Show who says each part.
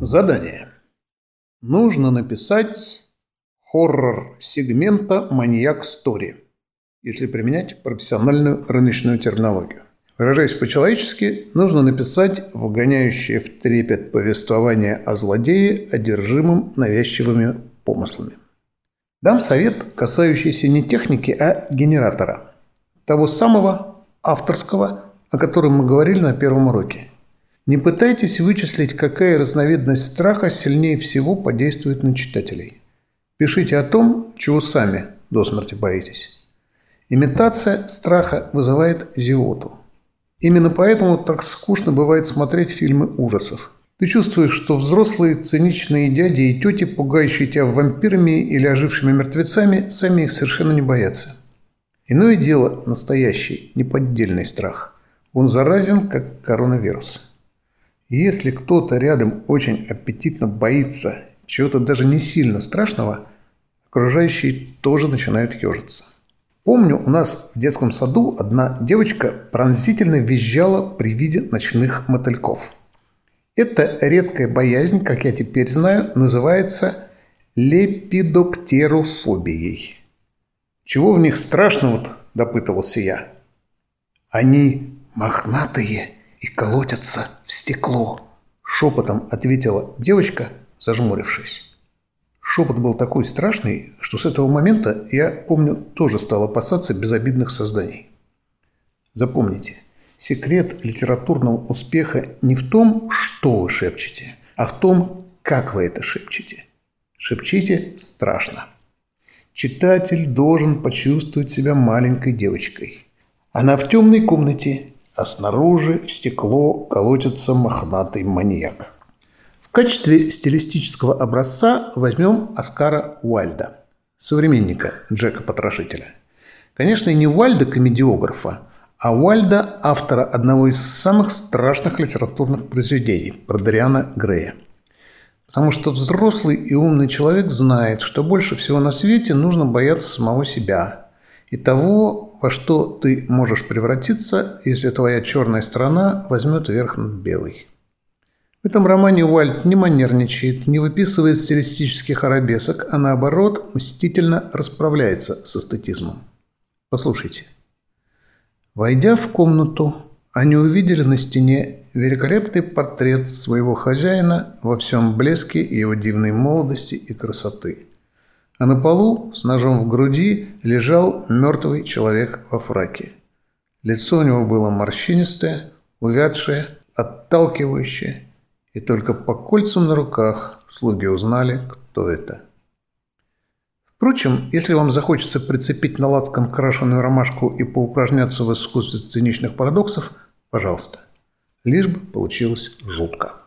Speaker 1: Задание. Нужно написать хоррор сегмента «Маньяк Стори», если применять профессиональную рыночную терминологию. Выражаясь по-человечески, нужно написать вгоняющее в трепет повествование о злодее, одержимым навязчивыми помыслами. Дам совет, касающийся не техники, а генератора. Того самого авторского, о котором мы говорили на первом уроке. Не пытайтесь вычислить, какая разновидность страха сильнее всего подействует на читателей. Пишите о том, чего сами до смерти боитесь. Имитация страха вызывает зиоту. Именно поэтому так скучно бывает смотреть фильмы ужасов. Ты чувствуешь, что взрослые циничные дяди и тети, пугающие тебя вампирами или ожившими мертвецами, сами их совершенно не боятся. Иное дело настоящий, неподдельный страх. Он заразен, как коронавирус. Если кто-то рядом очень аппетитно боится чего-то даже не сильно страшного, окружающие тоже начинают ежиться. Помню, у нас в детском саду одна девочка пронзительно визжала при виде ночных мотыльков. Эта редкая боязнь, как я теперь знаю, называется лепидоптерофобией. «Чего в них страшного-то?» – допытывался я. «Они мохнатые и колотятся в стекло», – шепотом ответила девочка, зажмурившись. Шепот был такой страшный, что с этого момента я, помню, тоже стал опасаться безобидных созданий. Запомните, секрет литературного успеха не в том, что вы шепчете, а в том, как вы это шепчете. Шепчите страшно. Читатель должен почувствовать себя маленькой девочкой. Она в темной комнате, а снаружи в стекло колотится мохнатый маньяк. В качестве стилистического образца возьмем Оскара Уальда, современника Джека Потрошителя. Конечно, не Уальда комедиографа, а Уальда автора одного из самых страшных литературных произведений про Дариана Грея – Потому что взрослый и умный человек знает, что больше всего на свете нужно бояться самого себя и того, во что ты можешь превратиться, если твоя черная сторона возьмет верх над белой. В этом романе Уальд не манерничает, не выписывает стилистических арабесок, а наоборот мстительно расправляется с эстетизмом. Послушайте. Войдя в комнату, они увидели на стене великолепный портрет своего хозяина во всем блеске его дивной молодости и красоты. А на полу с ножом в груди лежал мертвый человек во фраке. Лицо у него было морщинистое, увядшее, отталкивающее, и только по кольцам на руках слуги узнали, кто это. Впрочем, если вам захочется прицепить на лацкан крашеную ромашку и поупражняться в искусстве циничных парадоксов, пожалуйста. Лишь бы получилось жутко.